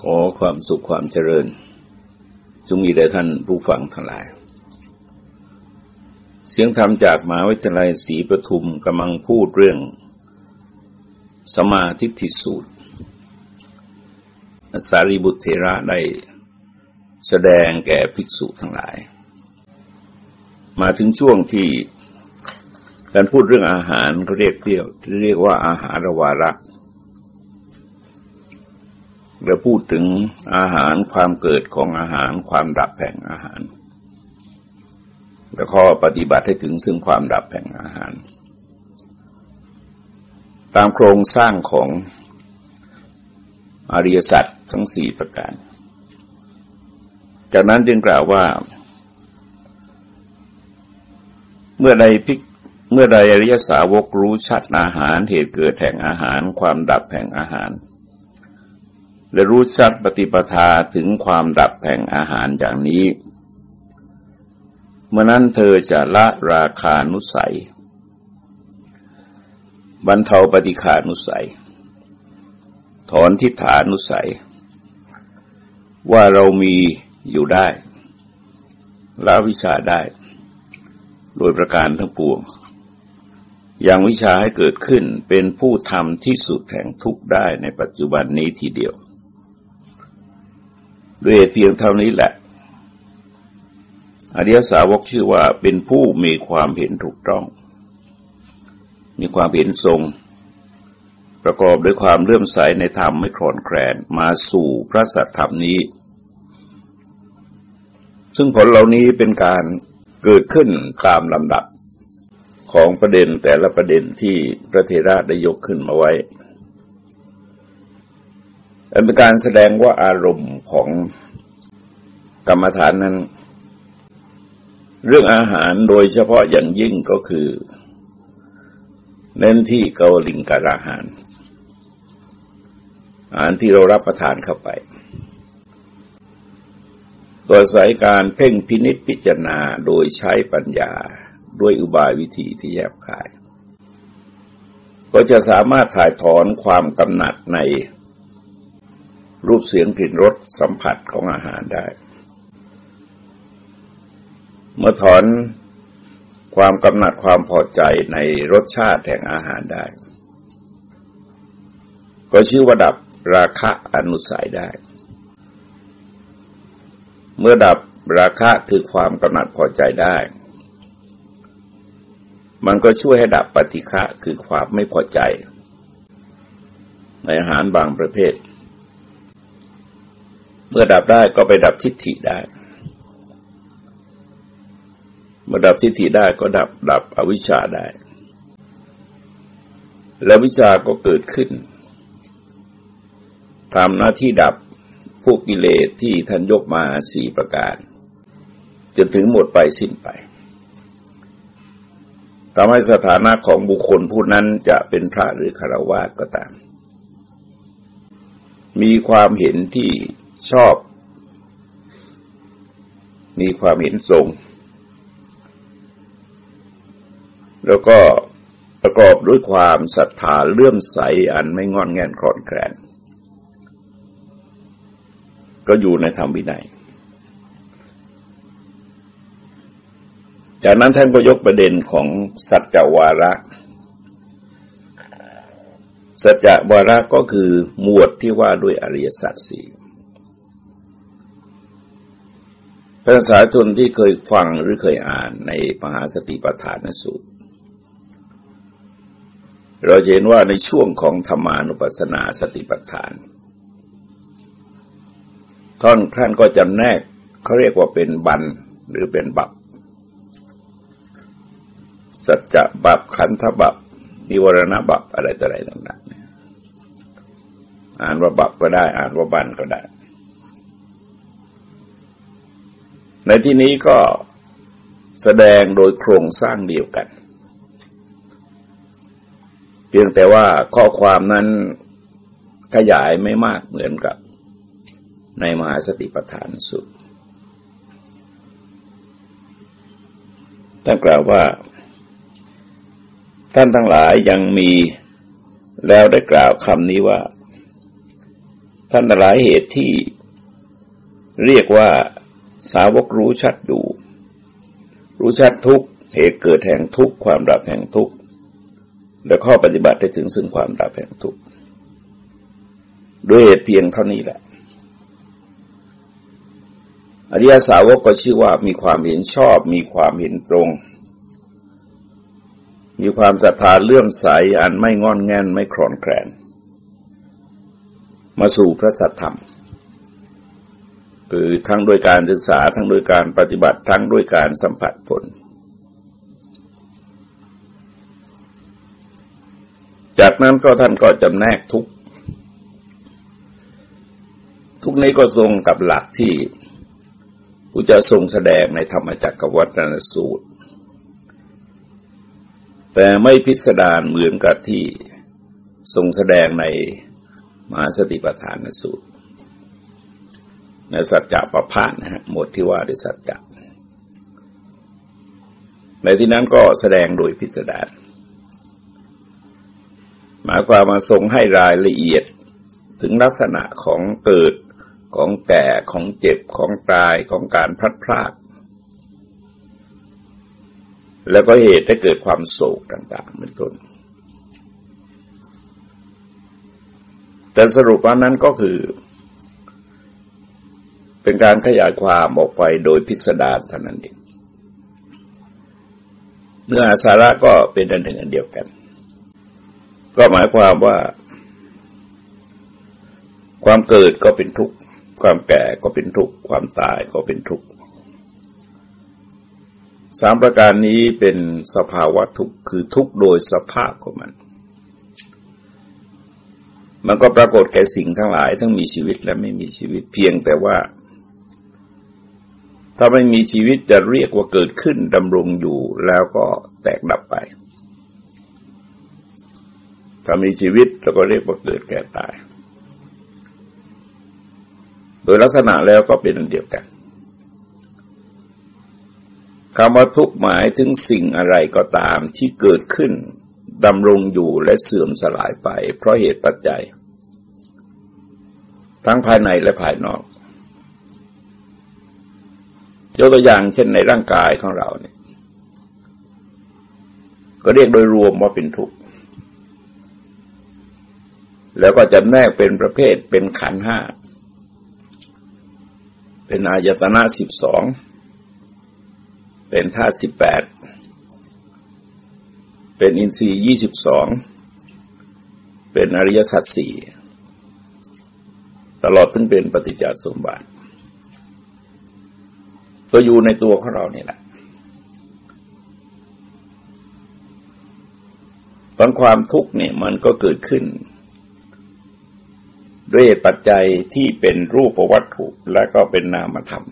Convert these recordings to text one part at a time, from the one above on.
ขอความสุขความเจริญ จงมีแด่ท่านผู้ฟังทั้งหลาย เสียงธรรมจากมหาวิทยาลัยศรีปทุมกำลังพูดเรื่อง สมาธิทิสูตรสารีบุตรเทระได้แสดงแก่ภิกษุทั้งหลาย มาถึงช่วงที่การพูดเรื่องอาหารเขาเรียกเรียกเรียกว่าอาหารวาระ เราพูดถึงอาหารความเกิดของอาหารความดับแห่งอาหาร และข้อปฏิบัติให้ถึงซึ่งความดับแห่งอาหาร ตามโครงสร้างของอริยสัจทั้งสี่ประการ จากนั้นจึงกล่าวว่า เมื่อใดพิกเมื่อใดอริยสาวกรู้ชัดอาหารเหตุเกิดแห่งอาหาร ความดับแห่งอาหาร และรู้ชัดปฏิปทาถึงความดับแห่งอาหารอย่างนี้ เมื่อนั้นเธอจะละราคานุสัย บรรเทาปฏิขานุสัย ถอนทิฏฐานุสัย ว่าเรามีอยู่ได้ละวิชาได้ โดยประการทั้งปวง อย่างวิชาให้เกิดขึ้นเป็นผู้ทำที่สุดแห่งทุกได้ในปัจจุบันนี้ทีเดียว ด้วยเพียงเท่านี้แหละอริยสาวกชื่อว่าเป็นผู้มีความเห็นถูกต้อง มีความเห็นทรง ประกอบด้วยความเลื่อมใสในธรรมไม่คลอนแคลนมาสู่พระสัทธรรมนี้ ซึ่งผลเหล่านี้เป็นการเกิดขึ้นตามลำดับของประเด็นแต่ละประเด็นที่พระเทระได้ยกขึ้นมาไว้ เป็นการแสดงว่าอารมณ์ของกรรมฐานนั้น เรื่องอาหารโดยเฉพาะอย่างยิ่งก็คือ เน้นที่เกาลิงการอาหาร อาหารที่เรารับประทานเข้าไปตัวสายการเพ่งพินิษพิจารณาโดยใช้ปัญญาด้วยอุบายวิธีที่แยบคาย ก็จะสามารถถ่ายถอนความกำหนัดใน รูปเสียงกลิ่นรสสัมผัสของอาหารได้ เมื่อถอนความกำหนัดความพอใจในรสชาติแห่งอาหารได้ ก็ชื่อว่าดับราคะอนุสัยได้ เมื่อดับราคะคือความกำหนัดพอใจได้ มันก็ช่วยให้ดับปฏิฆะคือความไม่พอใจ ในอาหารบางประเภท เมื่อดับได้ก็ไปดับทิฏฐิได้ เมื่อดับทิฏฐิได้ก็ดับดับอวิชชาได้ และวิชาก็เกิดขึ้นทำหน้าที่ดับพวกกิเลสที่ท่านยกมาสี่ประการ จนถึงหมดไปสิ้นไปทำให้สถานะของบุคคลผู้นั้นจะเป็นพระหรือคารวะก็ตาม มีความเห็นที่ ชอบ มีความเห็นทรง แล้วก็ประกอบด้วยความศรัทธาเลื่อมใสอันไม่งอนแงนคลอนแคลน ก็อยู่ในธรรมวินัยจากนั้นท่านก็ยกประเด็นของสัจจวาระ สัจจวาระก็คือหมวดที่ว่าด้วยอริยสัจสี่ ภาษาชนที่เคยฟังหรือเคยอ่านในมหาสติปัฏฐานสูตร เราเห็นว่าในช่วงของธรรมานุปัสสนาสติปัฏฐาน ท่านท่านก็จำแนกเขาเรียกว่าเป็นบันหรือเป็นบับสัจจะบับขันธบับนิวรณบับอะไรต่ออะไรต่างๆอ่านว่าบับก็ได้ อ่านว่าบันก็ได้ ในที่นี้ก็แสดงโดยโครงสร้างเดียวกัน เพียงแต่ว่าข้อความนั้นขยายไม่มากเหมือนกับในมหาสติปัฏฐานสุดท่านกล่าวว่า ท่านทั้งหลายยังมีแล้วได้กล่าวคำนี้ว่า ท่านหลายเหตุที่เรียกว่า สาวกรู้ชัดดูรู้ชัดทุกเหตุเกิดแห่งทุกความดับแห่งทุกและข้อปฏิบัติได้ถึงซึ่งความดับแห่งทุกด้วยเหตุเพียงเท่านี้แหละ อริยสาวกก็ชื่อว่ามีความเห็นชอบ มีความเห็นตรง มีความศรัทธาเลื่อมใสอันไม่งอนแงนไม่คลอนแคลนมาสู่พระสัทธรรม คือทั้งโดยการศึกษาทั้งโดยการปฏิบัติทั้งโดยการสัมผัสผล จากนั้นก็ท่านก็จำแนกทุกทุกนี้ก็ทรงกับหลักที่ผู้จะทรงแสดงในธรรมจักรวัฏนสูตร แต่ไม่พิสดารเหมือนกับที่ทรงแสดงในมหาสติปัฏฐานสูตร ในสัจจะประพาสนะฮะหมดที่ว่าด้วยสัจจะในที่นั้นก็แสดงโดยพิสดารหมายความมาทรงให้รายละเอียดถึงลักษณะของเกิดของแก่ของเจ็บของตายของการพลัดพราก แล้วก็เหตุให้เกิดความโศกต่างๆเป็นต้น แต่สรุปว่านั้นก็คือ เป็นการขยายความออกไปโดยพิสดารเท่านั้นเองเนื้อสาระก็เป็นอันหนึ่งอันเดียวกัน ก็หมายความว่า ความเกิดก็เป็นทุกข์ ความแก่ก็เป็นทุกข์ ความตายก็เป็นทุกข์สามประการนี้เป็นสภาวะทุกข์คือทุกข์โดยสภาพของมัน มันก็ปรากฏแก่สิ่งทั้งหลาย ทั้งมีชีวิตและไม่มีชีวิตเพียงแต่ว่า ถ้าไม่มีชีวิตจะเรียกว่าเกิดขึ้นดำรงอยู่แล้วก็แตกดับไป ถ้ามีชีวิตเราก็เรียกว่าเกิดแก่ตาย โดยลักษณะแล้วก็เป็นอันเดียวกันคำว่าทุกหมายถึงสิ่งอะไรก็ตามที่เกิดขึ้นดำรงอยู่และเสื่อมสลายไป เพราะเหตุปัจจัย ทั้งภายในและภายนอก ยกตัวอย่างเช่นในร่างกายของเราเนี่ย ก็เรียกโดยรวมว่าเป็นทุกข์ แล้วก็จะแนกเป็นประเภทเป็นขันห้า เป็นอายตนะสิบสอง เป็นธาตุสิบแปด เป็นอินทรีย์ยี่สิบสอง เป็นอริยสัจสี่ ตลอดถึงเป็นปฏิจจสมบัติ ก็อยู่ในตัวของเราเนี่แหละบางความทุกข์เนี่ยมันก็เกิดขึ้น ด้วยปัจจัยที่เป็นรูปวัตถุและก็เป็นนามธรรม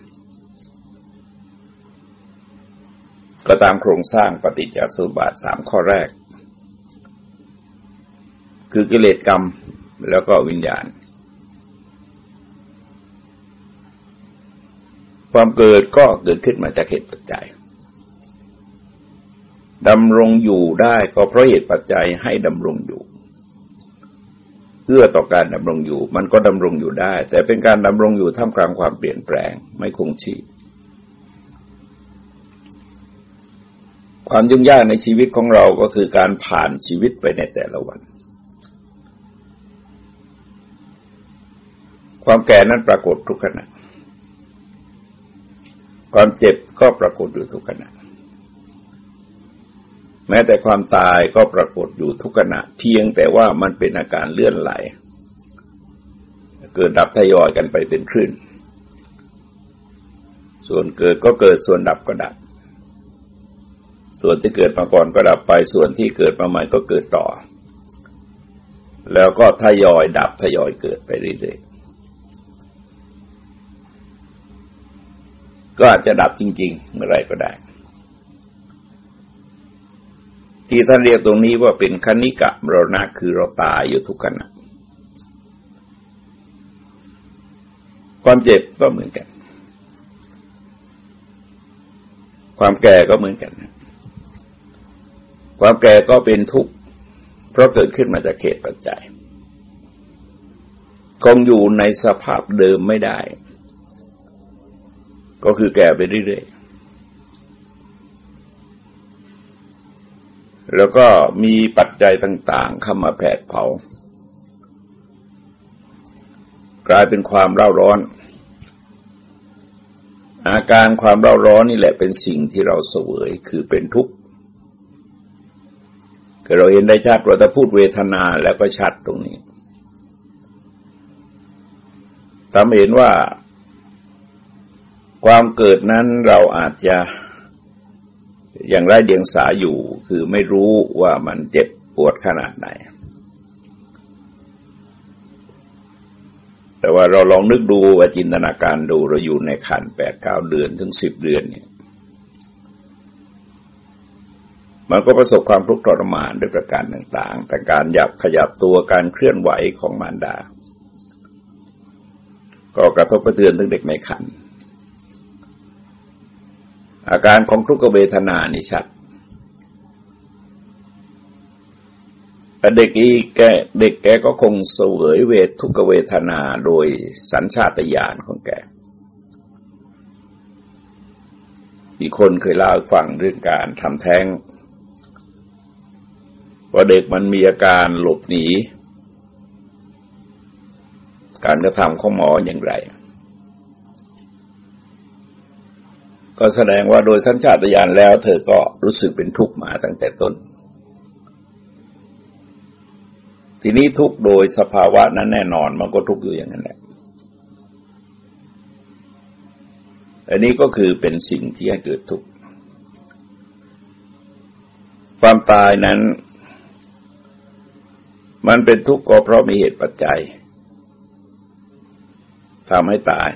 ก็ตามโครงสร้างปฏิจจสมบัติสามข้อแรก คือกิเลสกรรมแล้วก็วิญญาณ ความเกิดก็เกิดขึ้นมาจากเหตุปัจจัยดำรงอยู่ได้ก็เพราะเหตุปัจจัยให้ดำรงอยู่เพื่อต่อการดำรงอยู่ มันก็ดำรงอยู่ได้ แต่เป็นการดำรงอยู่ท่ามกลางความเปลี่ยนแปลงไม่คงชีพความยุ่งยากในชีวิตของเราก็คือการผ่านชีวิตไปในแต่ละวัน ความแก่นั้นปรากฏทุกขณะ ความเจ็บก็ปรากฏอยู่ทุกขณะ แม้แต่ความตายก็ปรากฏอยู่ทุกขณะ เพียงแต่ว่ามันเป็นอาการเลื่อนไหล เกิดดับทยอยกันไปเป็นคลื่น ส่วนเกิดก็เกิดส่วนดับก็ดับ ส่วนที่เกิดมาก่อนก็ดับไป ส่วนที่เกิดมาใหม่ก็เกิดต่อ แล้วก็ทยอยดับทยอยเกิดไปเรื่อย ก็อาจจะดับจริง ๆ เมื่อไรก็ได้ ที่ท่านเรียกตรงนี้ว่าเป็นคณิกะมรณะคือเราตายอยู่ทุกขณะความเจ็บก็เหมือนกัน ความแก่ก็เหมือนกัน ความแก่ก็เป็นทุกข์ เพราะเกิดขึ้นมาจากเหตุปัจจัย คงอยู่ในสภาพเดิมไม่ได้ ก็คือแก่ไปเรื่อยๆ แล้วก็มีปัจจัยต่างๆ เข้ามาแผดเผา กลายเป็นความเร่าร้อน อาการความเร่าร้อนนี่แหละเป็นสิ่งที่เราเสวยคือเป็นทุกข์เราเห็นได้ชัดว่าถ้าพูดเวทนาแล้วก็ชัดตรงนี้ทำเห็นว่า ความเกิดนั้นเราอาจจะอย่างไรเดียงสาอยู่คือไม่รู้ว่ามันเจ็บปวดขนาดไหน แต่ว่าเราลองนึกดูว่าจินตนาการดูเราอยู่ในขันแปดเก้าเดือนถึงสิบเดือนเนี่ยมันก็ประสบความทุกข์ทรมานด้วยประการต่างๆ แต่การหยับขยับตัวการเคลื่อนไหวของมารดา ก็กระทบกระเทือนถึงเด็กในขัน อาการของทุกขเวทนานี่ชัดเด็กอีแกเด็กแกก็คงเสวยเวททุกเวทนาโดยสัญชาตญาณของแกมีคนเคยเล่าฟังเรื่องการทำแท้งว่าเด็กมันมีอาการหลบหนี การกระทำของหมออย่างไร ก็แสดงว่าโดยสัญชาตญาณแล้ว เธอก็รู้สึกเป็นทุกข์มาตั้งแต่ต้น ทีนี้ทุกข์โดยสภาวะนั้นแน่นอนมันก็ทุกข์อยู่อย่างนั้นแหละอันนี้ก็คือเป็นสิ่งที่ให้เกิดทุกข์ความตายนั้น มันเป็นทุกข์ก็เพราะมีเหตุปัจจัยทำให้ตาย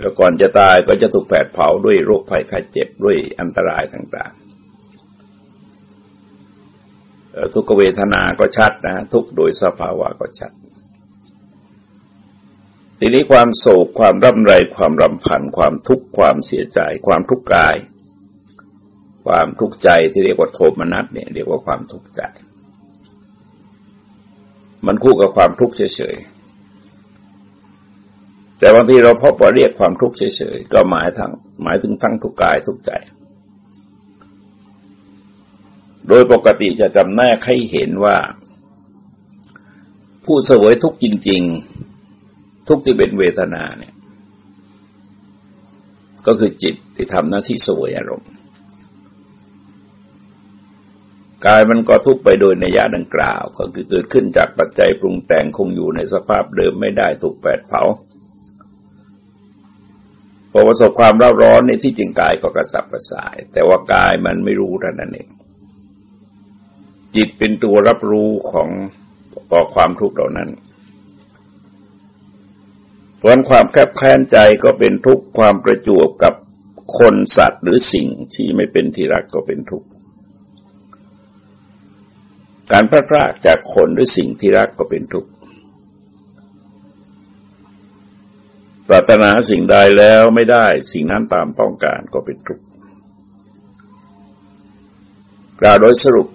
แล้วก่อนจะตายก็จะถูกแผดเผาด้วยโรคภัยไข้เจ็บด้วยอันตรายต่างๆ ทุกเวทนาก็ชัดนะทุกโดยสภาวะก็ชัด ทีนี้ความโศกความร่ำไร ความรำพันความทุกข์ความเสียใจ ความทุกข์กาย ความทุกข์ใจที่เรียกว่าโทมนัสเนี่ยเรียกว่าความทุกข์ใจ มันคู่กับความทุกข์เฉยๆ แต่บางทีเราพบว่าเรียกความทุกข์เฉยๆก็หมายทั้งหมายถึงทั้งทุกกายทุกใจ โดยปกติจะจำแนกให้เห็นว่า ผู้เสวยทุกข์จริง ๆ ทุกที่เป็นเวทนาเนี่ย ก็คือจิตที่ทำหน้าที่เสวยอารมณ์กายมันก็ทุกไปโดยในยะดังกล่าว ก็คือเกิดขึ้นจากปัจจัยปรุงแต่งคงอยู่ในสภาพเดิมไม่ได้ถูกแปดเผา พอประสบความร้อนร้อนในที่จริงกายก็กระสับกระส่าย แต่ว่ากายมันไม่รู้ท่านั้นเองจิตเป็นตัวรับรู้ของต่อความทุกข์เหล่านั้นเพราะความแคบแค้นใจก็เป็นทุกข์ความประจวบกับคนสัตว์หรือสิ่งที่ไม่เป็นที่รักก็เป็นทุกข์การพลาดพลาดจากคนหรือสิ่งที่รักก็เป็นทุกข์ ปรารถนาสิ่งใดแล้วไม่ได้สิ่งนั้นตามต้องการก็เป็นทุกข์กล่าวโดยสรุป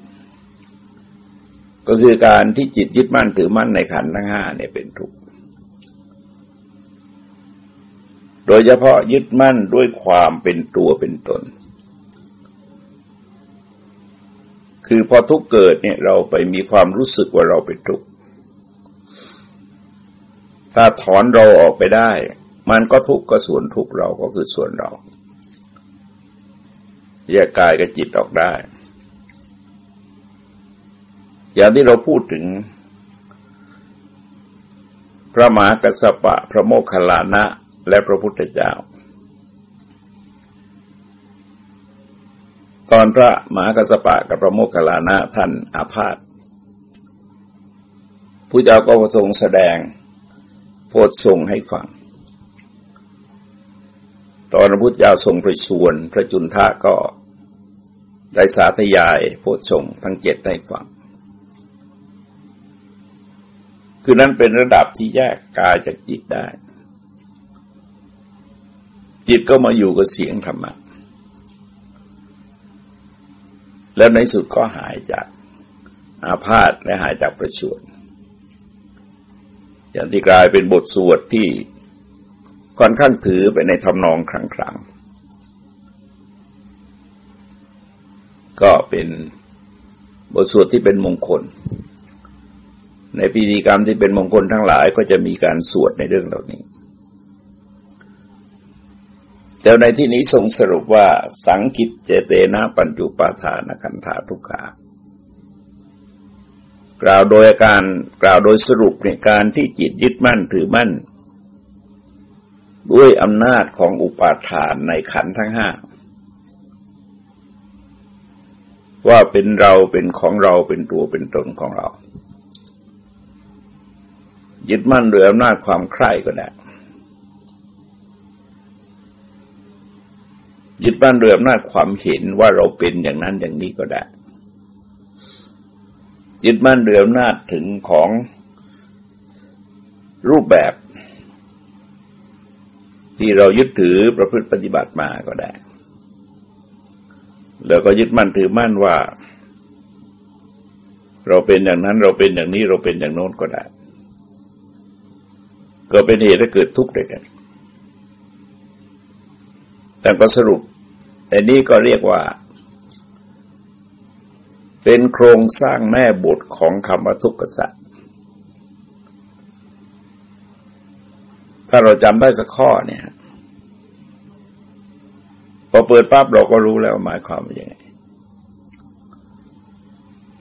ก็คือการที่จิตยึดมั่นถือมั่นในขันธ์ทั้งห้าเนี่ยเป็นทุกข์โดยเฉพาะยึดมั่นด้วยความเป็นตัวเป็นตน คือพอทุกเกิดเนี่ยเราไปมีความรู้สึกว่าเราเป็นทุกข์ ถ้าถอนเราออกไปได้ มันก็ทุกข์ก็ส่วนทุกข์เราก็คือส่วนเราแยกกายกับจิตออกได้ อย่างที่เราพูดถึง พระมหากัสสปะ พระโมคคัลลานะ และพระพุทธเจ้า ตอนพระมหากัสปะกับพระโมคคัลลานะท่านอาพาธผู้เจ้าก็ทรงแสดง โพธทรงให้ฟัง ตอนพระพุทธเจ้าทรงประชวน พระจุนทะก็ได้สาธยายโพธทรงทั้งเจ็ดให้ฟัง คือนั้นเป็นระดับที่แยกกายจากจิตได้ จิตก็มาอยู่กับเสียงธรรมะแล้วในสุดก็หายจากอาพาธและหายจากประชวน อย่างที่กลายเป็นบทสวดที่ค่อนข้างถือไปในทำนองครั้งๆก็เป็นบทสวดที่เป็นมงคล ในพิธีกรรมที่เป็นมงคลทั้งหลายก็จะมีการสวดในเรื่องเหล่านี้ แต่ในที่นี้ทรงสรุปว่าสังคิตเจเตนะปัญจุปาทานคันธาทุกขา กล่าวโดยการกล่าวโดยสรุปในการที่จิตยึดมั่นถือมั่น ด้วยอำนาจของอุปาทานในขันทั้งห้าว่าเป็นเราเป็นของเราเป็นตัวเป็นตนของเรา ยึดมั่นโดยอำนาจความใคร่ก็ได้ยึดมั่นโดยอำนาจความเห็นว่าเราเป็นอย่างนั้นอย่างนี้ก็ได้ ยึดมั่นเรืออำนาจถึงของรูปแบบ ที่เรายึดถือประพฤติปฏิบัติมาก็ได้ แล้วก็ยึดมั่นถือมั่นว่า เราเป็นอย่างนั้นเราเป็นอย่างนี้เราเป็นอย่างโน้นก็ได้ ก็เป็นเหตุให้เกิดทุกข์ด้วยกัน แต่ก็สรุปอันนี้ก็เรียกว่า เป็นโครงสร้างแม่บทของคำว่าทุกขสัตว์ถ้าเราจำได้สักข้อเนี่ยพอเปิดปั๊บเราก็รู้แล้วหมายความว่ายังไง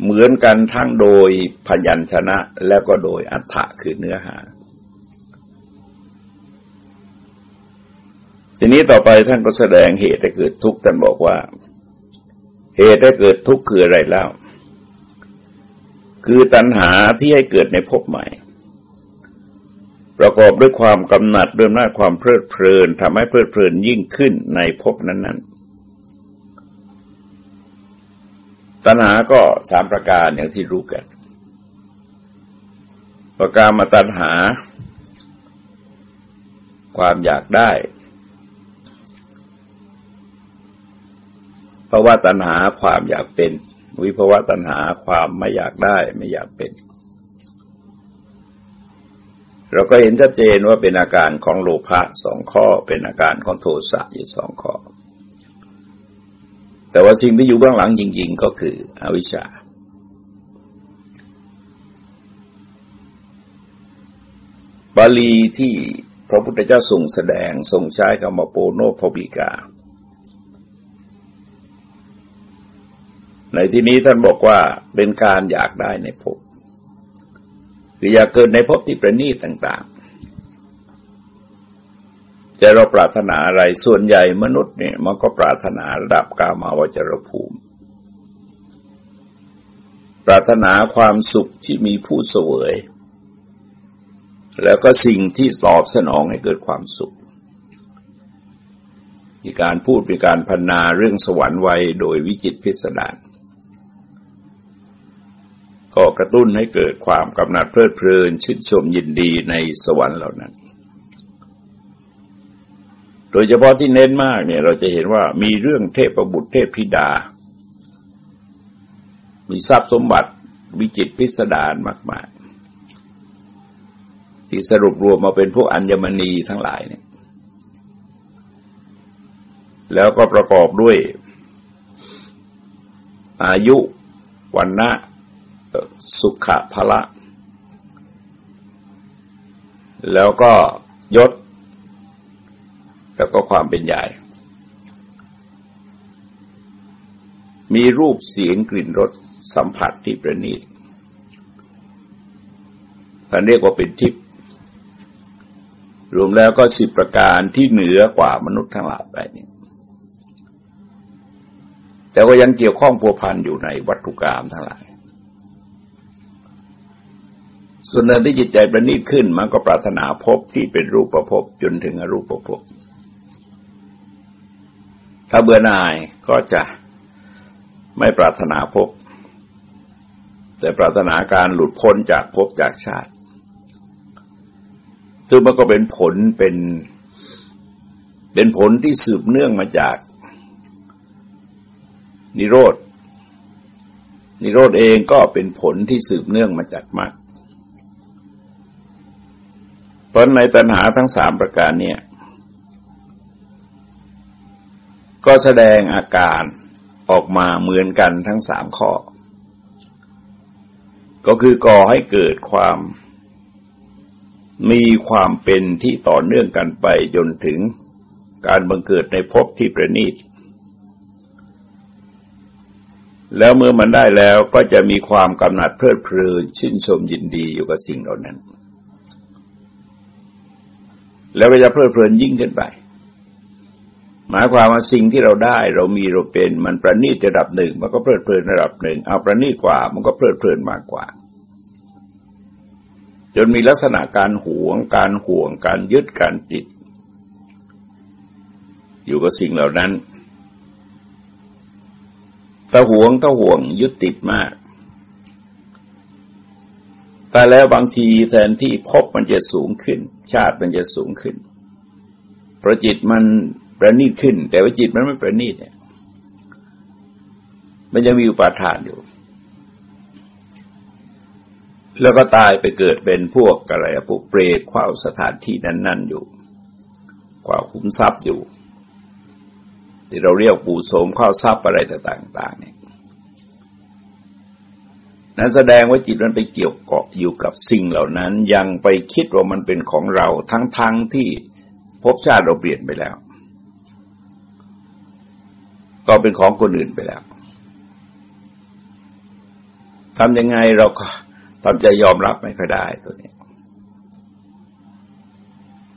เหมือนกันทั้งโดยพยัญชนะแล้วก็โดยอัฏฐะคือเนื้อหา ทีนี้ต่อไปท่านก็แสดงเหตุให้เกิดทุกข์ท่านบอกว่า เหตุให้เกิดทุกข์คืออะไรแล้วคือตัณหาที่ให้เกิดในภพใหม่ ประกอบด้วยความกำหนัดด้วยหน้าความเพลิดเพลินทำให้เพลิดเพลินยิ่งขึ้นในภพนั้นๆ ตัณหาก็สามประการอย่างที่รู้กัน ประการมาตัณหา ความอยากได้ ภาวะตัณหาความอยากเป็น วิภาวะตัณหาความไม่อยากได้ไม่อยากเป็น เราก็เห็นชัดเจนว่าเป็นอาการของโลภะสองข้อเป็นอาการของโทสะอยู่สองข้อ แต่ว่าสิ่งที่อยู่เบื้องหลังจริง ๆ ก็คืออวิชชาบาลีที่พระพุทธเจ้าทรงแสดงทรงใช้คำว่าโปโนพบิกา ในที่นี้ท่านบอกว่าเป็นการอยากได้ในภพคืออยากเกิดในภพที่ประณีตต่างๆจะเราปรารถนาอะไรส่วนใหญ่มนุษย์เนี่ยมันก็ปรารถนาระดับกามาวจรภูมิ ปรารถนาความสุขที่มีผู้เสวย แล้วก็สิ่งที่ตอบสนองให้เกิดความสุขมีการพูดมีการพันนาเรื่องสวรรค์ไว้โดยวิจิตพิสดาร ก็กระตุ้นให้เกิดความกำหนัดเพลิดเพลินชื่นชมยินดีในสวรรค์เหล่านั้น โดยเฉพาะที่เน้นมากเนี่ยเราจะเห็นว่ามีเรื่องเทพบุตรเทพธิดา มีทรัพย์สมบัติวิจิตพิสดารมาก ๆ ที่สรุปรวมมาเป็นพวกอัญมณีทั้งหลายเนี่ย แล้วก็ประกอบด้วย อายุวันนะ สุขภละ แล้วก็ยศ แล้วก็ความเป็นใหญ่ มีรูปเสียงกลิ่นรสสัมผัสที่ประณีตท่านเรียกว่าเป็นทิพย์รวมแล้วก็สิบประการที่เหนือกว่ามนุษย์ทั้งหลายไปนี่แต่ว่ายังเกี่ยวข้องพัวพันอยู่ในวัตถุกรรมทั้งหลาย ส่วนในที่จิตใจประณีตขึ้นมันก็ปรารถนาพบที่เป็นรูปประพบจนถึงอรูปประพบถ้าเบื่อหน่ายก็จะไม่ปรารถนาพบ แต่ปรารถนาการหลุดพ้นจากภพจากชาติ ซึ่งมันก็เป็นผลเป็นเป็นผลที่สืบเนื่องมาจาก นิโรธนิโรธเองก็เป็นผลที่สืบเนื่องมาจากมรรค เพราะในตัณหาทั้งสามประการเนี่ย ก็แสดงอาการออกมาเหมือนกันทั้งสามข้อ ก็คือก่อให้เกิดความ มีความเป็นที่ต่อเนื่องกันไปจนถึงการบังเกิดในภพที่ประณีต แล้วเมื่อมันได้แล้วก็จะมีความกำหนัดเพลิดเพลินชื่นชมยินดีอยู่กับสิ่งเหล่านั้น แล้วก็จะเพลิดเพลินยิ่งขึ้นไป หมายความว่าสิ่งที่เราได้เรามีเราเป็นมันประณีตระดับหนึ่ง มันก็เพลิดเพลินระดับหนึ่ง เอาประณีตกว่า มันก็เพลิดเพลินมากกว่า จนมีลักษณะการหวง การห่วง การยึดการติด อยู่กับสิ่งเหล่านั้นถ้าหวงถ้าห่วงยึดติดมากแต่แล้วบางทีแทนที่พบมันจะสูงขึ้น ชาติมันจะสูงขึ้นเพราะจิตมันประณีตขึ้น แต่ว่าจิตมันไม่ประณีตเนี่ย มันยังมีอุปาทานอยู่ แล้วก็ตายไปเกิดเป็นพวกอะไรพวกเปรตข้าวสถานที่นั้น ๆ อยู่กว่าคุ้มทรัพย์อยู่ ที่เราเรียกปู่โสมข้าวทรัพย์อะไรต่างๆเนี่ย นั้นแสดงว่าจิตมันไปเกี่ยวเกาะอยู่กับสิ่งเหล่านั้น ยังไปคิดว่ามันเป็นของเราทั้งๆทที่ภพชาติเราเปลี่ยนไปแล้ว ก็เป็นของคนอื่นไปแล้วทำยังไงเราก็ทำใจยอมรับไม่ค่อยได้ตัวนี้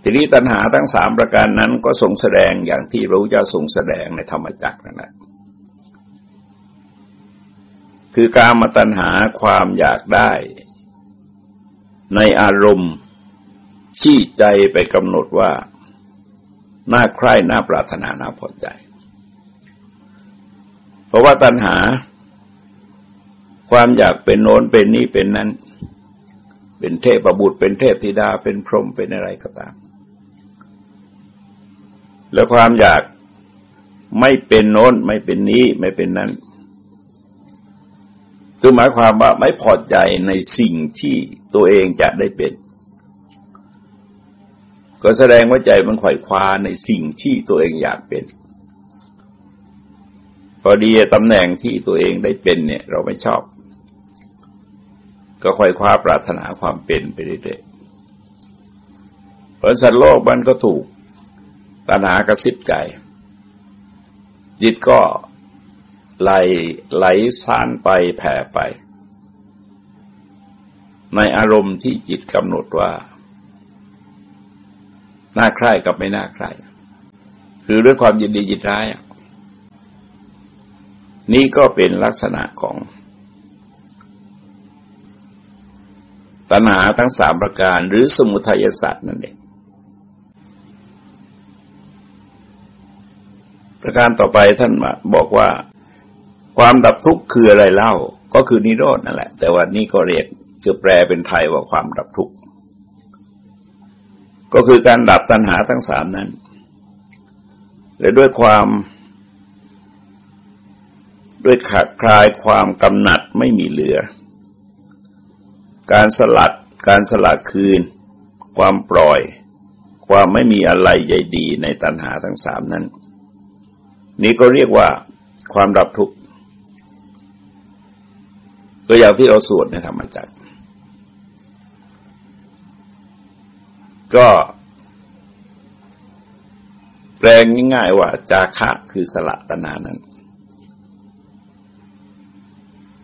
ทีนี้ตัณหาทั้งสามประการนั้นก็ทรงแสดงอย่างที่พระพุทธเจ้าทรงแสดงในธรรมจักรนั่นแหละ คือการมาตัณหาความอยากได้ ในอารมณ์ที่ใจไปกำหนดว่าน่าใคร่น่าปรารถนาน่าพอใจ เพราะว่าตัณหา ความอยากเป็นโน้นเป็นนี้เป็นนั้น เป็นเทพบุตรเป็นเทพธิดาเป็นพรหมเป็นอะไรก็ตาม แล้วความอยากไม่เป็นโน้นไม่เป็นนี้ไม่เป็นนั้น จึงหมายความว่าไม่พอใจในสิ่งที่ตัวเองจะได้เป็น ก็แสดงว่าใจมันไขว่คว้าในสิ่งที่ตัวเองอยากเป็น พอดีตำแหน่งที่ตัวเองได้เป็นเนี่ย เราไม่ชอบ ก็ค่อยคว้าปรารถนาความเป็นไปเรื่อยๆผลสัตว์โลกมันก็ถูกตัณหากระซิบใจจิตก็ ไหลไหลซ่านไปแผ่ไป ในอารมณ์ที่จิตกำหนดว่า น่าใคร่กับไม่น่าใคร่คือด้วยความยินดียินร้าย นี่ก็เป็นลักษณะของตัณหาทั้งสามประการหรือสมุทัยศาสตร์นั่นเอง ประการต่อไปท่านบอกว่า ความดับทุกข์คืออะไรเล่า ก็คือนิโรธนั่นแหละ แต่ว่านี่ก็เรียกคือแปลเป็นไทยว่าความดับทุกข์ก็คือการดับตัณหาทั้งสามนั้น และด้วยความด้วยขาดคลายความกำหนัดไม่มีเหลือ การสลัดการสลัดคืน ความปล่อย ความไม่มีอะไรใหญ่ดีในตัณหาทั้งสามนั้น นี่ก็เรียกว่าความดับทุกข์ ก็อย่างที่เราสวดในธรรมจักรก็แปลงง่ายๆว่า จาคะคือสละตัณหานั้น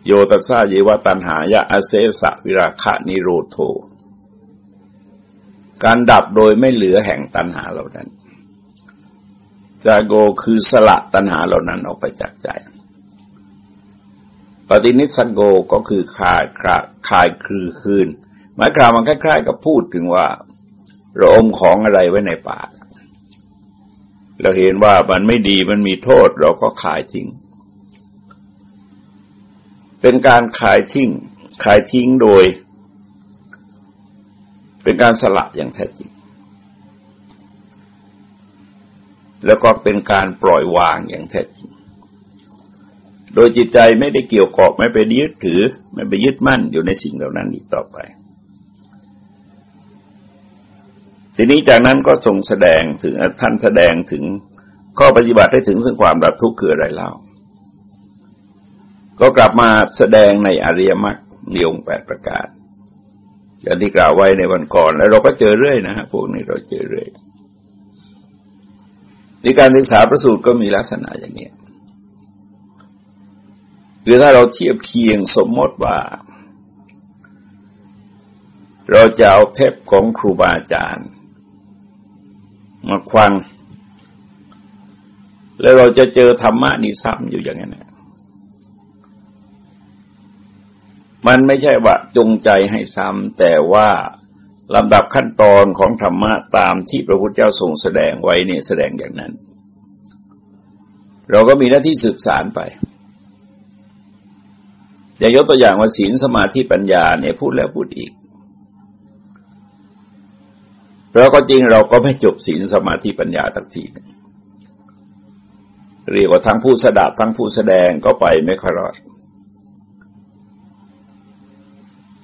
โยตัสสะเยวตันหายะอเซสะวิราคะนิโรโท การดับโดยไม่เหลือแห่งตันหาเหล่านั้น จาโกคือสละตันหาเหล่านั้นออกไปจากใจ ปฏินิสังโกก็คือคายคลาคายคือคืน หมายความมันคล้าย ๆ กับพูดถึงว่าเราอมของอะไรไว้ในปากเราเห็นว่ามันไม่ดีมันมีโทษเราก็ขายทิ้ง เป็นการขายทิ้ง ขายทิ้งโดย เป็นการสละอย่างแท้จริง แล้วก็เป็นการปล่อยวางอย่างแท้จริง โดยจิตใจไม่ได้เกี่ยวเกอบไม่ไปยึดถือ ไม่ไปยึดมั่นอยู่ในสิ่งเหล่านั้นอีกต่อไป ทีนี้จากนั้นก็ทรงแสดงถึงท่านแสดงถึงข้อปฏิบัติได้ถึงซึ่งความดับทุกข์คืออะไรเล่า ก็กลับมาแสดงในอริยมรรคนิยงแปดประการอย่างที่กล่าวไว้ในวันก่อนแล้วเราก็เจอเรื่อยนะฮะพวกนี้เราเจอเรื่อยในการศึกษาประสูตรก็มีลักษณะอย่างนี้ คือถ้าเราเทียบเคียงสมมติว่า เราจะเอาเทปของครูบาอาจารย์ มาควัง แล้วเราจะเจอธรรมะนี่ซ้ำอยู่อย่างนั้นมันไม่ใช่ว่าจงใจให้ซ้ำแต่ว่าลำดับขั้นตอนของธรรมะตามที่พระพุทธเจ้าทรงแสดงไว้เนี่ยแสดงอย่างนั้น เราก็มีหน้าที่สืบสารไป อย่างยกตัวอย่างว่าศีลสมาธิปัญญาเนี่ยพูดแล้วพูดอีกแล้วก็จริงเราก็ไม่จบศีลสมาธิปัญญาทักทีเรียกว่าทั้งผู้สดับทั้งผู้แสดงก็ไปไม่ค่อยรอด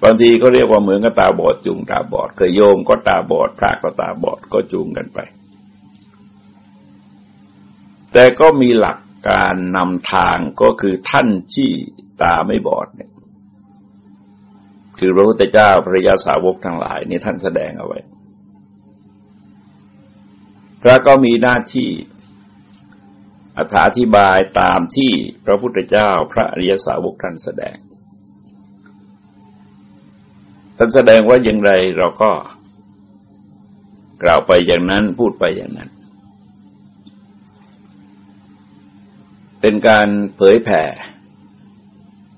บางทีก็เรียกว่าเหมือนกับตาบอดจูงตาบอดเคยโยมก็ตาบอดพระก็ตาบอดก็จูงกันไป แต่ก็มีหลักการนำทางก็คือท่านที่ ตาไม่บอดเนี่ย คือพระพุทธเจ้าพระยาสาวกทั้งหลายนี่ท่านแสดงเอาไว้ พระก็มีหน้าที่อธิบายตามที่พระพุทธเจ้าพระอริยสาวกท่านแสดง ท่านแสดงว่าอย่างไรเราก็กล่าวไปอย่างนั้นพูดไปอย่างนั้น เป็นการเผยแผ่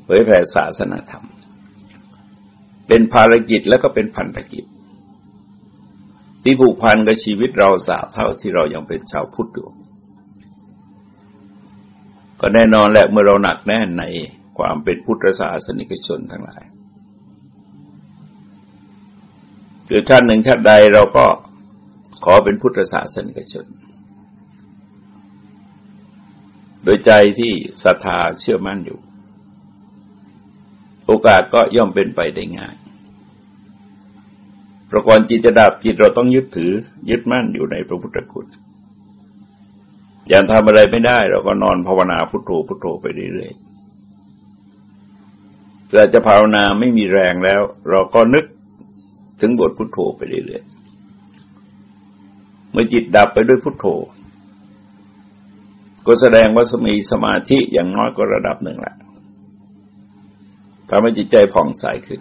เผยแผ่ศาสนาธรรม เป็นภารกิจแล้วก็เป็นพันธกิจ ที่ผูกพันกับชีวิตเราสาเท่าที่เรายังเป็นชาวพุทธอยู่ก็แน่นอนแหละเมื่อเราหนักแน่นในความเป็นพุทธศาสนิกชนทั้งหลายคือชาติหนึ่งชาติใดเราก็ขอเป็นพุทธศาสนิกชน โดยใจที่ศรัทธาเชื่อมั่นอยู่ โอกาสก็ย่อมเป็นไปได้ง่ายประกอบจิตจะดับจิตเราต้องยึดถือ ยึดมั่นอยู่ในพระพุทธคุณอย่างทำอะไรไม่ได้ เราก็นอนภาวนาพุทโธพุทโธไปเรื่อยๆเกิดจะภาวนาไม่มีแรงแล้ว เราก็นึกถึงบทพุทโธไปเรื่อยๆเมื่อจิตดับไปด้วยพุทโธ ก็แสดงว่าสมีสมาธิอย่างน้อยก็ระดับหนึ่งแหละ ทำให้จิตใจผ่องใสขึ้น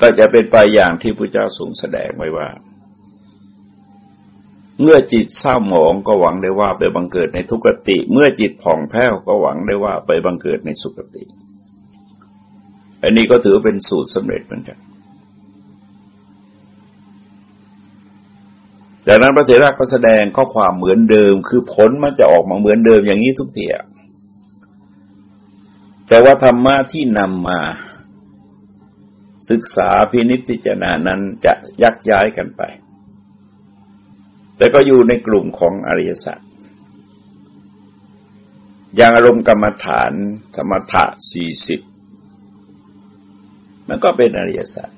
ก็จะเป็นไปอย่างที่พระเจ้าทรงแสดงไว้ว่า เมื่อจิตเศร้าหมองก็หวังได้ว่าไปบังเกิดในทุกขติ เมื่อจิตผ่องแผ้วก็หวังได้ว่าไปบังเกิดในสุคติ อันนี้ก็ถือเป็นสูตรสำเร็จเหมือนกันจากนั้นพระเถระก็แสดงข้อความเหมือนเดิม คือผลมันจะออกมาเหมือนเดิมอย่างนี้ทุกที แต่ว่าธรรมะที่นำมา ศึกษาพินิจพิจารณานั้นจะยักย้ายกันไป แต่ก็อยู่ในกลุ่มของอริยสัจอย่างอารมณ์กรรมฐานสมถะสี่สิบมันก็เป็นอริยสัจ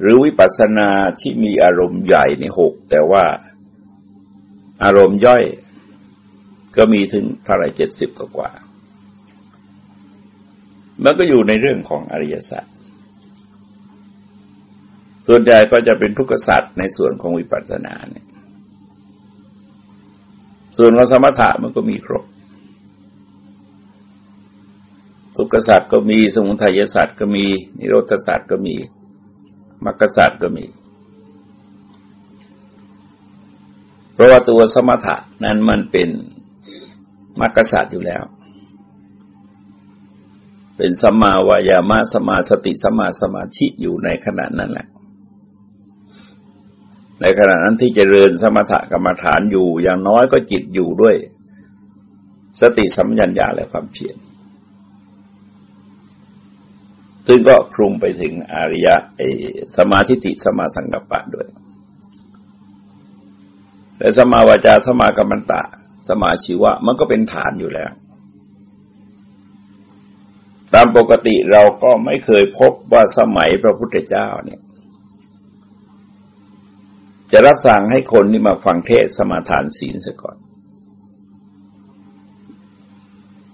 หรือวิปัสสนาที่มีอารมณ์ใหญ่ในหกแต่ว่าอารมณ์ย่อยก็มีถึงเท่าไรเจ็ดสิบกว่า มันก็อยู่ในเรื่องของอริยสัจส่วนใหญ่ก็จะเป็นทุกขสัจในส่วนของวิปัสสนาเนี่ย ส่วนของสมถะมันก็มีครบ ทุกขสตร์ก็มีสมุทัยสตร์ก็มี นิโรธสตร์ก็มีมรรคสตร์ก็มีเพราะว่าตัวสมถะนั้นมันเป็นมรรคสตร์อยู่แล้ว เป็นสัมมาวายามะสมาสติสมาสมาธิอยู่ในขณะนั้นแหละ ในขณะนั้นที่จเจริญสมถะกรรมฐานอยู่อย่างน้อยก็จิตอยู่ด้วย สติสัมยัญญาและความเพียรซึ่งก็คลุมไปถึงอริยะสมาธิติสมาสังกัปปะด้วยแต่สมาวาจาสมากรรมตะ สมาชีวะ มันก็เป็นฐานอยู่แล้ว ตามปกติเราก็ไม่เคยพบว่าสมัยพระพุทธเจ้าเนี่ย จะรับสั่งให้คนนี่มาฟังเทศสมาทานศีลซะก่อน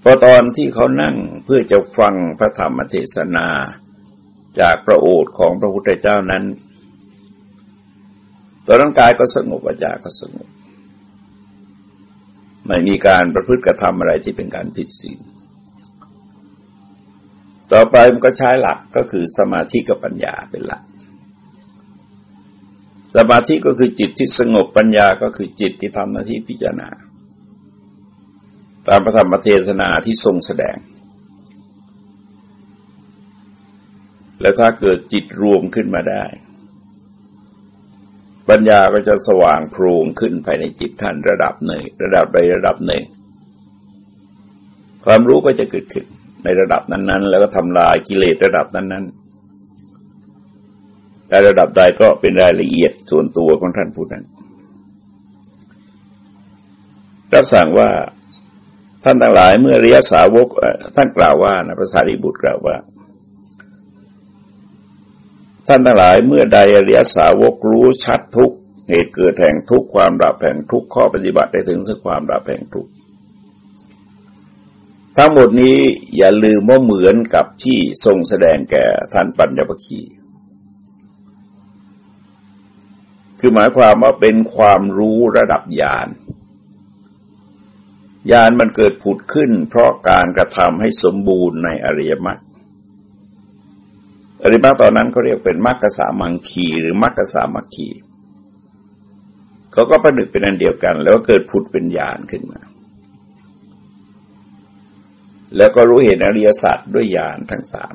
พอตอนที่เขานั่งเพื่อจะฟังพระธรรมเทศนาจากพระโอษฐ์ของพระพุทธเจ้านั้นตอนร่างกายก็สงบอาจาก็สงบ ไม่มีการประพฤติกระทำอะไรที่เป็นการผิดศีล ต่อไปมันก็ใช้หลักก็คือสมาธิกับปัญญาเป็นหลัก สมาธิก็คือจิตที่สงบปัญญาก็คือจิตที่ทำหน้าที่พิจารณา ตามพระธรรมเทศนาที่ทรงแสดง แล้วถ้าเกิดจิตรวมขึ้นมาได้ ปัญญาก็จะสว่างโพร่งขึ้นภายในจิตท่านระดับหนึ่ง ระดับใดระดับหนึ่ง ความรู้ก็จะเกิดขึ้น ในระดับนั้น ๆ แล้วก็ทำลายกิเลสระดับนั้นๆแต่ระดับใดก็เป็นรายละเอียดส่วนตัวของท่านผู้นั้นรับสั่งว่าท่านทั้งหลายเมื่อเรียสาวกท่านกล่าวว่านะพระสารีบุตรกล่าวว่า ท่านทั้งหลายเมื่อใดอริยสาวกรู้ชัดทุกเหตุเกิดแห่งทุกความดับแห่งทุกข้อปฏิบัติได้ถึงซึ่งความดับแห่งทุก ทั้งหมดนี้อย่าลืมว่าเหมือนกับที่ทรงแสดงแก่ท่านปัญญปคี คือหมายความว่าเป็นความรู้ระดับญาณ ญาณมันเกิดผุดขึ้น เพราะการกระทำให้สมบูรณ์ในอริยมรรค อริยมรรคตอนนั้นเขาเรียกเป็นมรรคสามังคีหรือมรรคสามัคคี เขาก็ประดึกเป็นอันเดียวกัน แล้วเกิดผุดเป็นญาณขึ้นมา แล้วก็รู้เห็นอริยสัจด้วยญาณทั้งสาม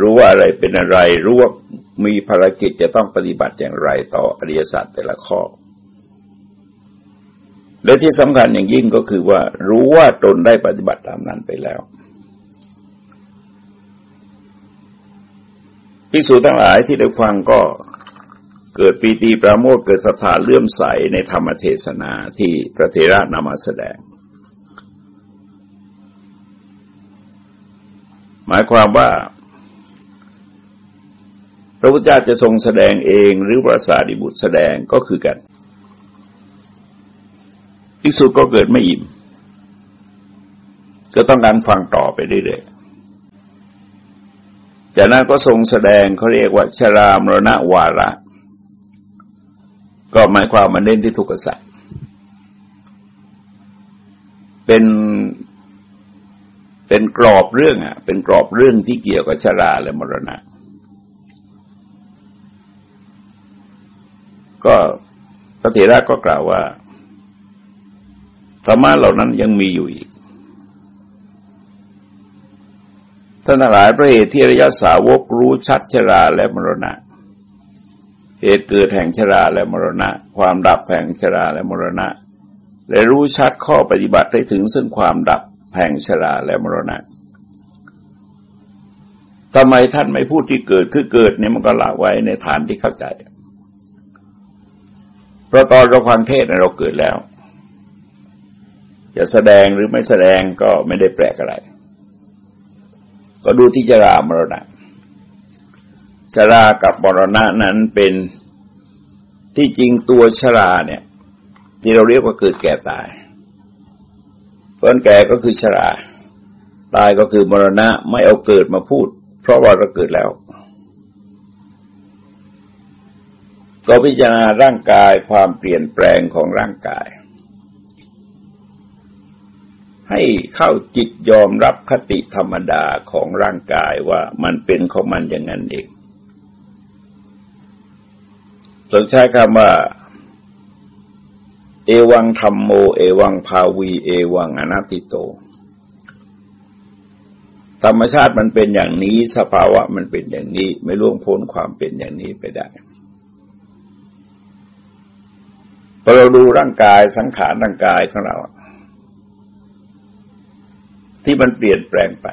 รู้ว่าอะไรเป็นอะไร รู้ว่ามีภารกิจจะต้องปฏิบัติอย่างไรต่ออริยสัจแต่ละข้อ และที่สำคัญอย่างยิ่งก็คือว่า รู้ว่าตนได้ปฏิบัติตามนั้นไปแล้วพิสูจทั้งหลายที่ได้ฟังก็เกิดปีติประโมทเกิดศรัทธาเลื่อมใสในธรรมเทศนาที่พระเทระนำมาแสดง หมายความว่า พระพุทธเจ้าจะทรงแสดงเองหรือพระสารีบุตรแสดงก็คือกันอีกสุดก็เกิดไม่อิ่ม ก็ต้องการฟังต่อไปเรื่อยๆจากนั้นก็ทรงแสดงเขาเรียกว่าชรามรณะวาระ ก็หมายความมันเน้นที่ทุกข์สัตว์เป็น เป็นกรอบเรื่องอะ เป็นกรอบเรื่องที่เกี่ยวกับชราและมรณะ ก็พระเถระก็กล่าวว่าธรรมะเหล่านั้นยังมีอยู่อีกท่านหลายพระเหตุที่ระยะสาวกรู้ชัดชราและมรณะ เหตุเกิดแห่งชราและมรณะ ความดับแห่งชราและมรณะ และรู้ชัดข้อปฏิบัติได้ถึงซึ่งความดับ แห่งชราและมรณะทำไมท่านไม่พูดที่เกิดคือเกิดเนี่ยมันก็ละไว้ในฐานที่เข้าใจ เพราะตอนเราฟังเทศเราเกิดแล้ว จะแสดงหรือไม่แสดงก็ไม่ได้แปลกอะไร ก็ดูที่จรามรณะชรากับมรณะนั้นเป็นที่จริงตัวชราเนี่ย ที่เราเรียกว่าเกิดแก่ตาย เพราะแก่ก็คือชรา ตายก็คือมรณะไม่เอาเกิดมาพูด เพราะว่าเราเกิดแล้ว ก็พิจารณาร่างกายความเปลี่ยนแปลงของร่างกาย ให้เข้าจิตยอมรับคติธรรมดาของร่างกายว่ามันเป็นของมันอย่างนั้นเองต้องใช้คำว่า อวังธรรมโม เอวังภาวี เอวังอนัตติโต ธรรมชาติมันเป็นอย่างนี้ สภาวะมันเป็นอย่างนี้ ไม่ล่วงพ้นความเป็นอย่างนี้ไปได้พอเราดูร่างกายสังขารร่างกายของเรา ที่มันเปลี่ยนแปลงไป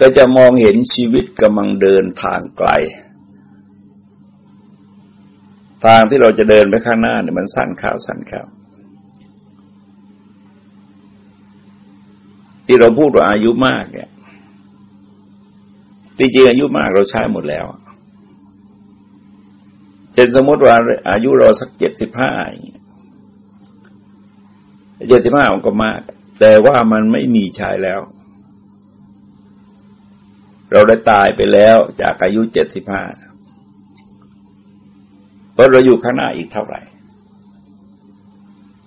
ก็จะมองเห็นชีวิตกำลังเดินทางไกล ทางที่เราจะเดินไปข้างหน้าเนี่ยมันสั้นข้าวสั้นข้าวที่เราพูดว่าอายุมากเนี่ยจริงๆอายุมากเราใช้หมดแล้วเช่นสมมติว่าอายุเราสักเจ็ดสิบห้าเจ็ดสิบห้ามันก็มาก แต่ว่ามันไม่มีใช้แล้ว เราได้ตายไปแล้วจากอายุเจ็ดสิบห้า เพราะเราอยู่ข้างหน้าอีกเท่าไหร่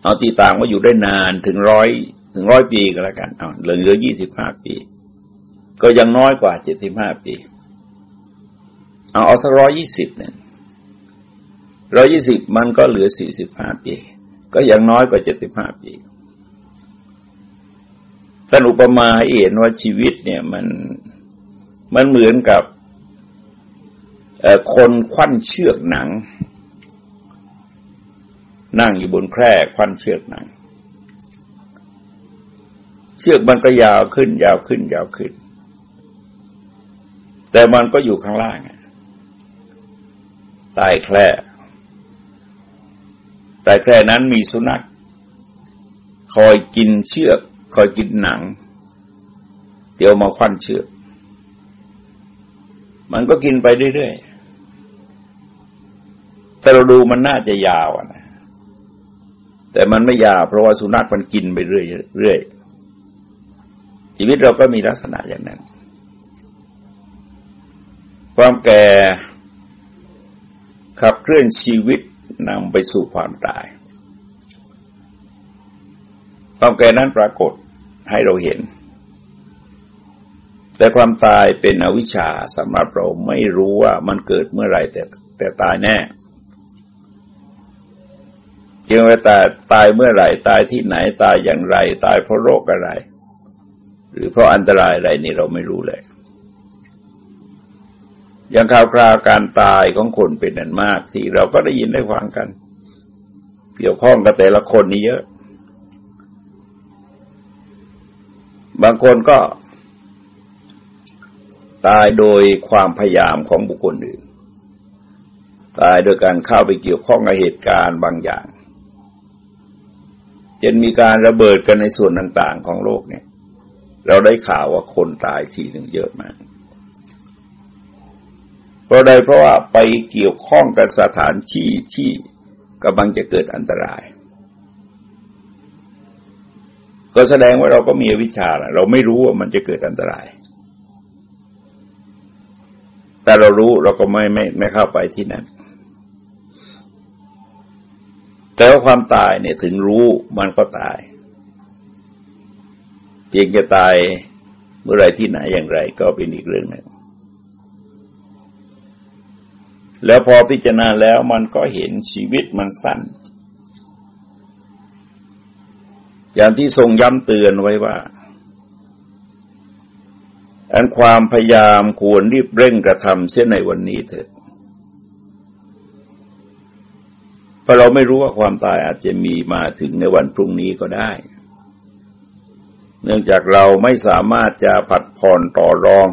เอาตีต่างว่าอยู่ได้นานถึงร้อยถึงร้อยปีก็แล้วกันเอาเหลือยี่สิบห้าปี ก็ยังน้อยกว่าเจ็ดสิบห้าปี เอาเอาสักร้อยยี่สิบเนี่ยร้อยี่สิบมันก็เหลือสี่สิบห้าปี ก็ยังน้อยกว่าเจ็ดสิบห้าปีท่านอุปมาให้เห็นว่าชีวิตเนี่ยมันมันเหมือนกับคนควันเชือกหนัง นั่งอยู่บนแคร่ควันเชือกหนัง เชือกมันก็ยาวขึ้น ยาวขึ้น ยาวขึ้น แต่มันก็อยู่ข้างล่างตายแคร่แต่แคร่นั้นมีสุนัข คอยกินเชือก คอยกินหนัง เดี๋ยวมาควันเชือก มันก็กินไปเรื่อยๆแต่เราดูมันน่าจะยาวนะ แต่มันไม่ยาเพราะว่าสุนัขมันกินไปเรื่อยๆชีวิตเราก็มีลักษณะอย่างนั้น ความแก่ขับเคลื่อนชีวิตนำไปสู่ความตาย ความแก่นั้นปรากฏให้เราเห็น แต่ความตายเป็นอวิชชาสำหรับเราไม่รู้ว่ามันเกิดเมื่อไรแต่แต่ตายแน่ จึงว่าตายตายเมื่อไหร่ ตายที่ไหนตายอย่างไร ตายเพราะโรคอะไร หรือเพราะอันตรายอะไรนี่เราไม่รู้เลยอย่างข่าวคราวการตายของคนเป็นอันมากที่เราก็ได้ยินได้ฟังกัน เกี่ยวข้องกับแต่ละคนนี่เยอะ บางคนก็ ตายโดยความพยายามของบุคคลอื่น ตายโดยการเข้าไปเกี่ยวข้องกับเหตุการณ์บางอย่าง จนมีการระเบิดกันในส่วนต่าง ๆ ของโลกเนี่ย เราได้ข่าวว่าคนตายทีหนึ่งเยอะมากเพราะใดเพราะว่าไปเกี่ยวข้องกับสถานที่ที่กำลังจะเกิดอันตราย ก็แสดงว่าเราก็มีวิชาละเราไม่รู้ว่ามันจะเกิดอันตราย แต่เรารู้เราก็ไม่ไม่ไม่เข้าไปที่นั่น แต่ว่าความตายเนี่ยถึงรู้มันก็ตายเพียงจะตายเมื่อไรที่ไหนอย่างไร ก็เป็นอีกเรื่องหนึ่งแล้วพอพิจารณาแล้วมันก็เห็นชีวิตมันสั้น อย่างที่ทรงย้ำเตือนไว้ว่า อันความพยายามควรรีบเร่งกระทำเช่นในวันนี้เถิดเพ ราะเราไม่รู้ว่าความตายอาจจะมีมาถึงในวันพรุ่งนี้ก็ได้ เนื่องจากเราไม่สามารถจะผัดผ่อนต่อรอง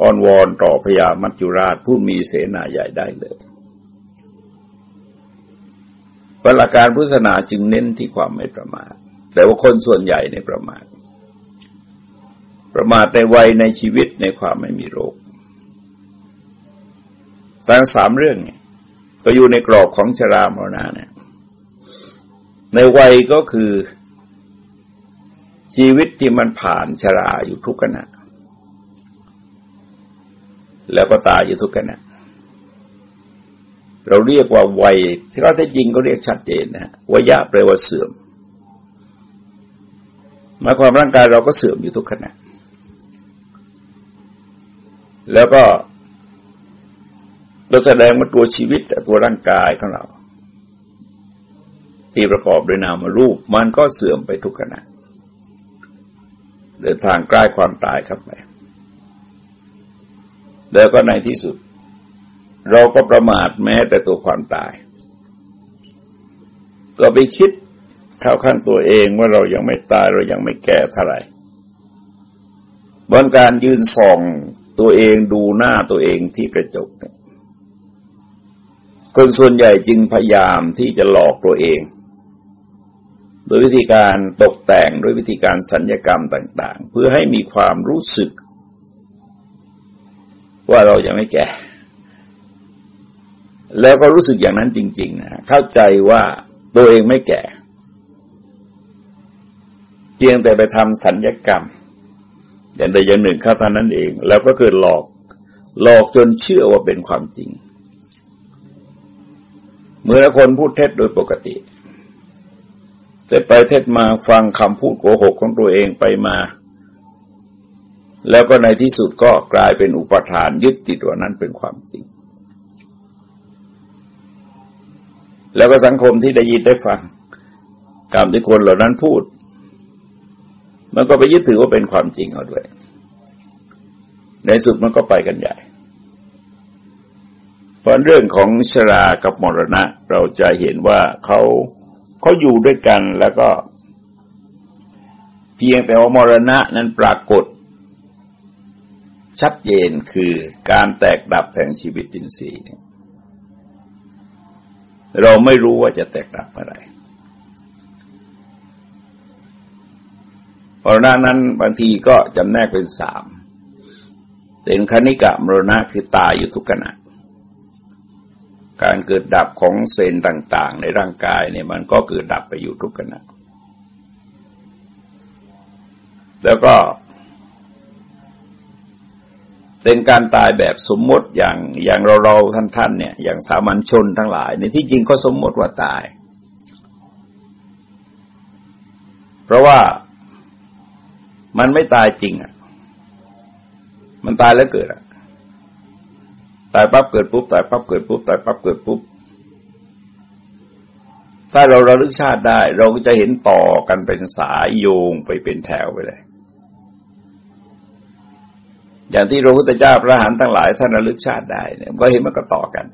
อ้อนวอนต่อพญามัจจุราชผู้มีเสนาใหญ่ได้เลยปรการพุทธศาสนาจึงเน้นที่ความไม่ประมาท แต่ว่าคนส่วนใหญ่ในประมาท ประมาทในวัยในชีวิตในความไม่มีโรคทั้งสามเรื่องเนี่ย ก็อยู่ในกรอบของชรามรณะเนี่ย ในวัยก็คือ ชีวิตที่มันผ่านชราอยู่ทุกขณะ แล้วก็ตายอยู่ทุกขณะ เราเรียกว่าวัย ที่เราแท้จริงก็เรียกชัดเจนนะวยะแปลว่าเสื่อมหมายความร่างกายเราก็เสื่อมอยู่ทุกขณะ แล้วก็ เราแสดงว่าตัวชีวิตตัวร่างกายของเรา ที่ประกอบด้วยนามรูป มันก็เสื่อมไปทุกขณะเดินทางใกล้ความตายครับไป แล้วก็ในที่สุด เราก็ประมาทแม้แต่ตัวความตาย ก็ไปคิดเข้าขั้นตัวเองว่าเรายังไม่ตายเรายังไม่แก่เท่าไหร่บนการยืนส่องตัวเองดูหน้าตัวเองที่กระจกเนี่ย คนส่วนใหญ่จึงพยายามที่จะหลอกตัวเอง โดยวิธีการตกแต่งด้วยวิธีการสัญญกรรมต่าง ๆ เพื่อให้มีความรู้สึก ว่าเรายังไม่แก่ แล้วก็รู้สึกอย่างนั้นจริง ๆ นะเข้าใจว่าตัวเองไม่แก่ เพียงแต่ไปทำสัญญกรรม อย่างใดอย่างหนึ่งเข้าตอนนั้นเอง แล้วก็เกิดหลอก หลอกจนเชื่อว่าเป็นความจริง เมื่อคนพูดเท็จโดยปกติเท็จไปเท็จมาฟังคำพูดโกหกของตัวเองไปมา แล้วก็ในที่สุดก็กลายเป็นอุปทานยึดติดว่านั้นเป็นความจริง แล้วก็สังคมที่ได้ยินได้ฟังคำที่คนเหล่านั้นพูด มันก็ไปยึดถือว่าเป็นความจริงเอาด้วย ในสุดมันก็ไปกันใหญ่ ราะเรื่องของชรากับมรณะ เราจะเห็นว่าเขาเขาอยู่ด้วยกันแล้วก็ เพียงแต่ว่ามรณะนั้นปรากฏ ชัดเจนคือการแตกดับแห่งชีวิตินทรีย์เราไม่รู้ว่าจะแตกดับอะไรมรณะนั้นบางทีก็จำแนกเป็นสามเป็นคณิกะมรณะคือตายอยู่ทุกขณะ การเกิดดับของเซลล์ต่างๆ ในร่างกายเนี่ยมันก็เกิดดับไปอยู่ทุกขณะ แล้วก็เป็นการตายแบบสมมติอย่างอย่างเราเราท่านท่านเนี่ยอย่างสามัญชนทั้งหลาย ในที่จริงก็สมมติว่าตาย เพราะว่ามันไม่ตายจริงอะ มันตายแล้วเกิดอะ ตายปั๊บเกิดปุ๊บตายปั๊บเกิดปุ๊บตายปั๊บเกิดปุ๊บถ้าเราระลึกชาติได้ เราก็จะเห็นต่อกันเป็นสายโยงไปเป็นแถวไปเลย อย่างที่พระพุทธเจ้าพระหันทั้งหลายท่านระลึกชาติได้เนี่ยก็เห็นมันก็ต่อกัน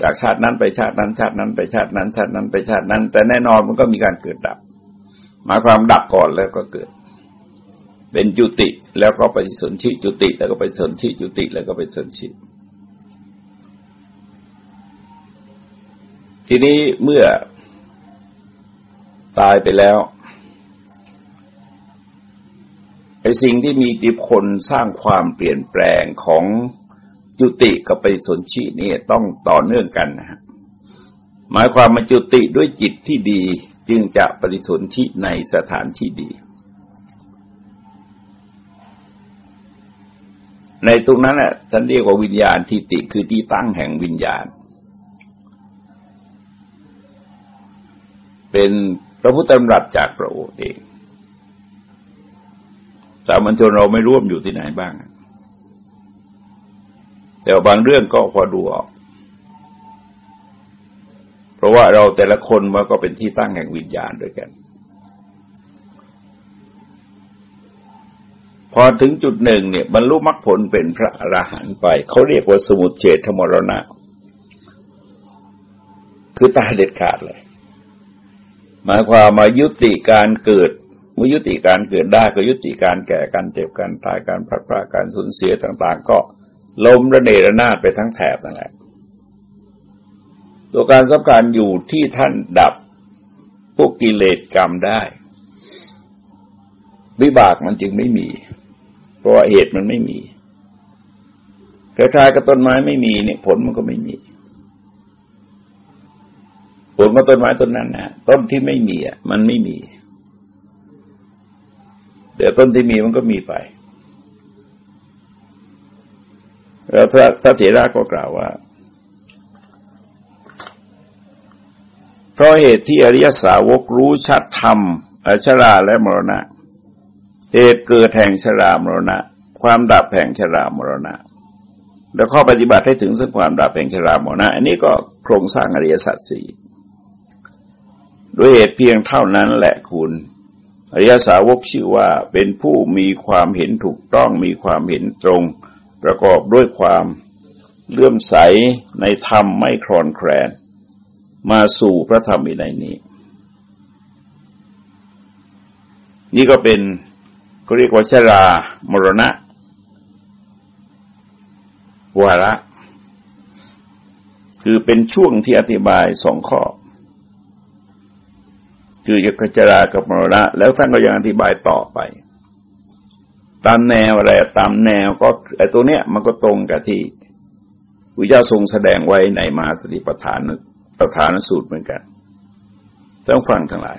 จากชาตินั้นไปชาตินั้น ชาตินั้นไปชาตินั้น ชาตินั้นไปชาตินั้น แต่แน่นอนมันก็มีการเกิดดับ หมายความดับก่อนแล้วก็เกิด เป็นจุติแล้วก็ไปสนชิจุติ แล้วก็ไปสนชิจุติ แล้วก็ไปสนชิทีนี้เมื่อตายไปแล้วไอ้สิ่งที่มีอิทธิพลสร้างความเปลี่ยนแปลงของจุติกับไปสนชินี่ต้องต่อเนื่องกันนะฮะหมายความมาจุติด้วยจิตที่ดีจึงจะปฏิสนธิในสถานที่ดี ในตรงนั้นแหละท่านเรียกว่าวิญญาณทิติคือที่ตั้งแห่งวิญญาณ เป็นพระพุทธธรรมรัสจากพระโองค์เองสามัญชนเราไม่ร่วมอยู่ที่ไหนบ้าง แต่บางเรื่องก็พอดูออก เพราะว่าเราแต่ละคนมันก็เป็นที่ตั้งแห่งวิญญาณด้วยกัน พอถึงจุดหนึ่งเนี่ยบรรลุมรรคผลเป็นพระอรหันต์ไป เขาเรียกว่าสมุทเฉทมรณะ คือตายเด็ดขาดเลย หมายความมายุติการเกิดเมื่อยุติการเกิดได้ก็ยุติการแก่การเจ็บการตายการพลาดพลาดการสูญเสียต่าง ๆ ก็ล้มระเนระนาดไปทั้งแถบนั่นแหละตัวการสำคัญอยู่ที่ท่านดับพวกกิเลสกรรมได้ วิบากมันจึงไม่มี ราะว่าเหตุมันไม่มีคล้ายๆกับต้นไม้ไม่มีเนี่ยผลมันก็ไม่มี ผลของต้นไม้ต้นนั้นนะต้นที่ไม่มีอะมันไม่มี เดี๋ยวต้นที่มีมันก็มีไป แล้วพระพระเถระก็กล่าวว่า เพราะเหตุที่อริยสาวกรู้ชัดธรรมอชราและมรณะเหตุเกิดแห่งชรามรณะ ความดับแห่งชรามรณะ แล้วข้อปฏิบัติให้ถึงซึ่งความดับแห่งชรามรณะ อันนี้ก็โครงสร้างอริยสัจสี่ด้วยเหตุเพียงเท่านั้นแหละคุณอริยสาวกชื่อว่าเป็นผู้มีความเห็นถูกต้องมีความเห็นตรง ประกอบด้วยความเลื่อมใสในธรรมไม่คลอนแคลน มาสู่พระธรรมในนี้ นี่ก็เป็น ก็เรียกว่าชรามรณะวาระ คือเป็นช่วงที่อธิบายสองข้อ คือยุคจรากับมรณะ แล้วท่านก็ยังอธิบายต่อไป ตามแนวอะไรตามแนวก็ไอ้ตัวเนี้ยมันก็ตรงกับที่พุทธเจ้าทรงแสดงไว้ในมหาสติปัฏฐานประธานสูตรเหมือนกันต้องฟังทั้งหลาย